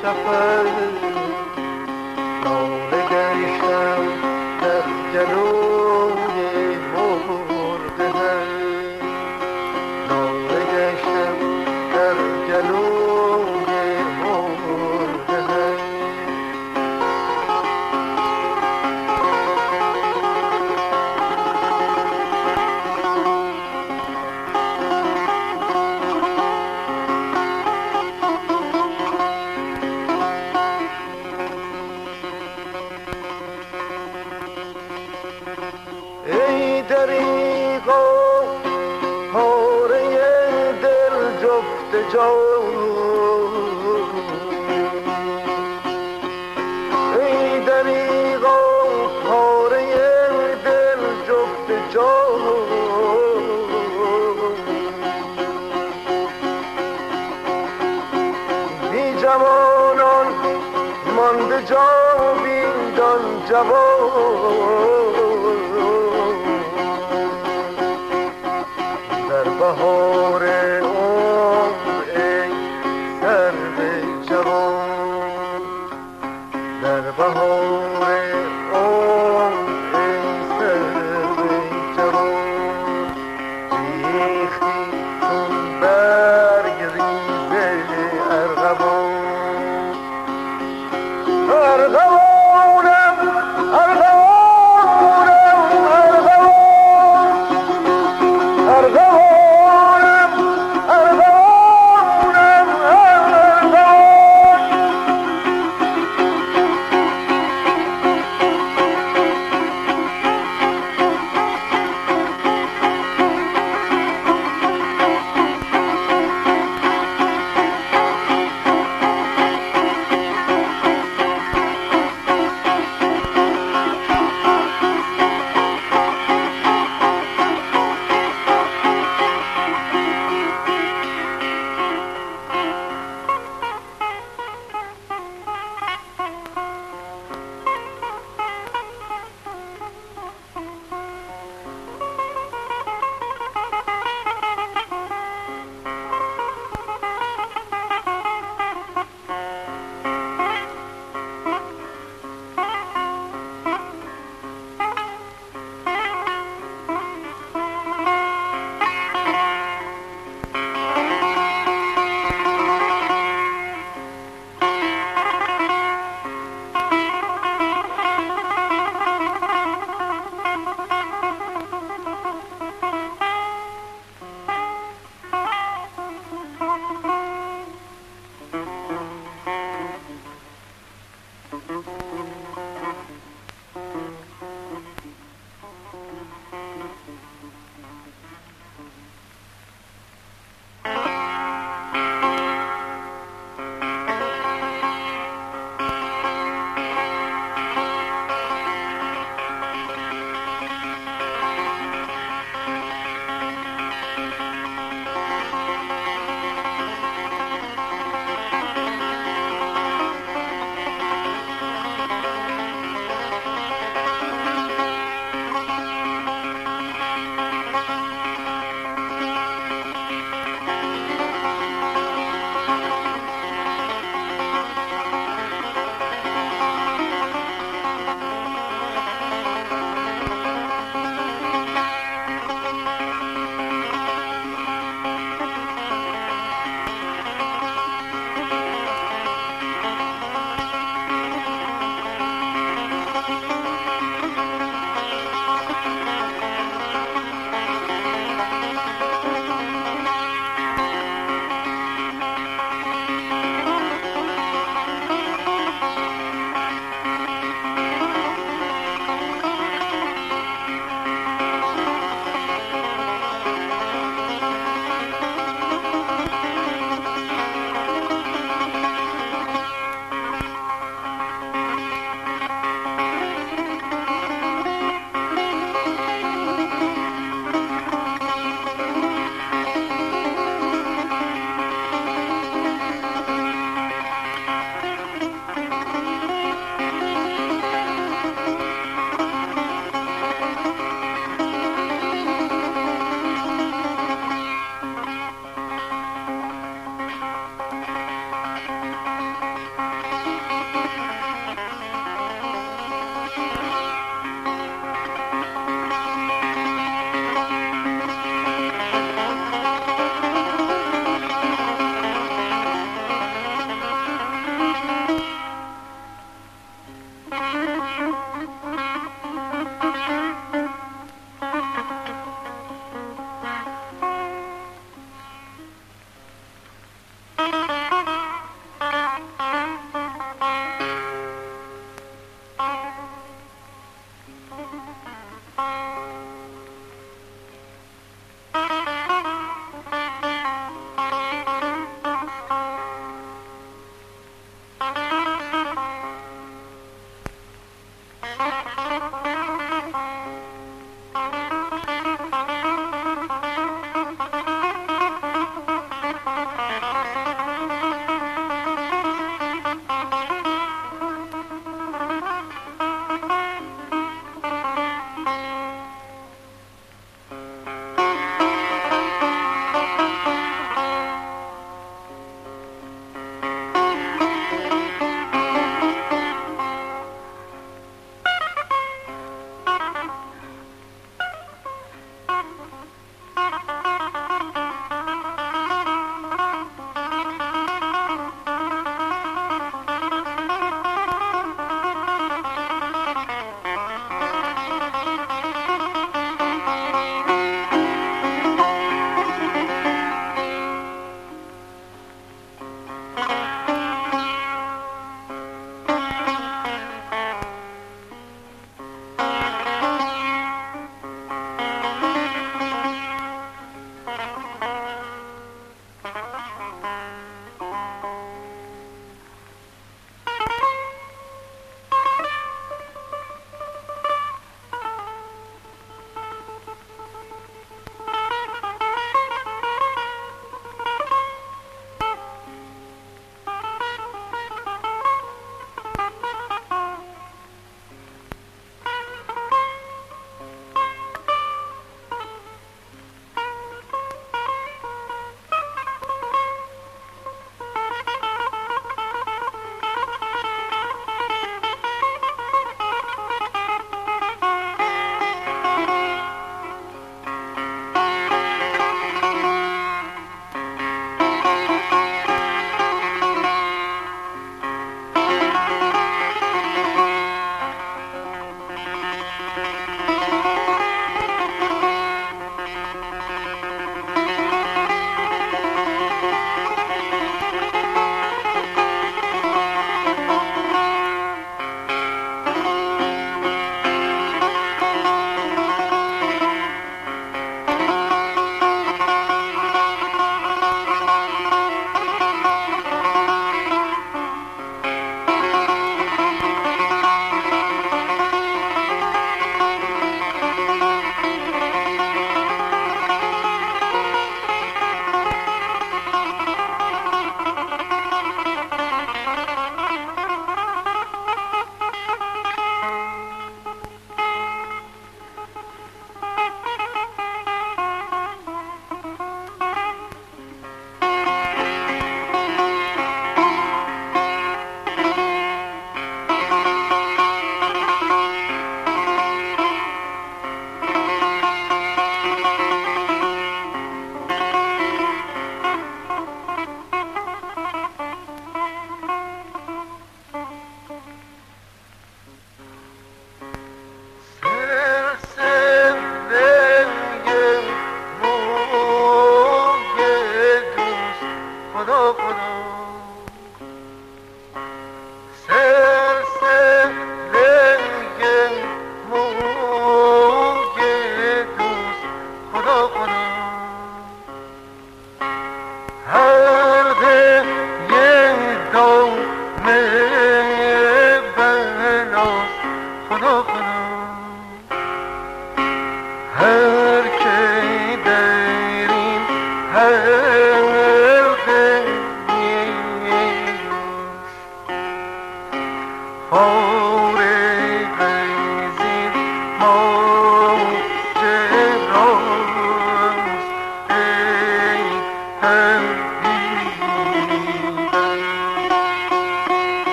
suffers دریغا پاره دل جفت جا Thank you.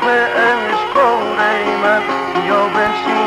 and en cold problemas. Yo vencí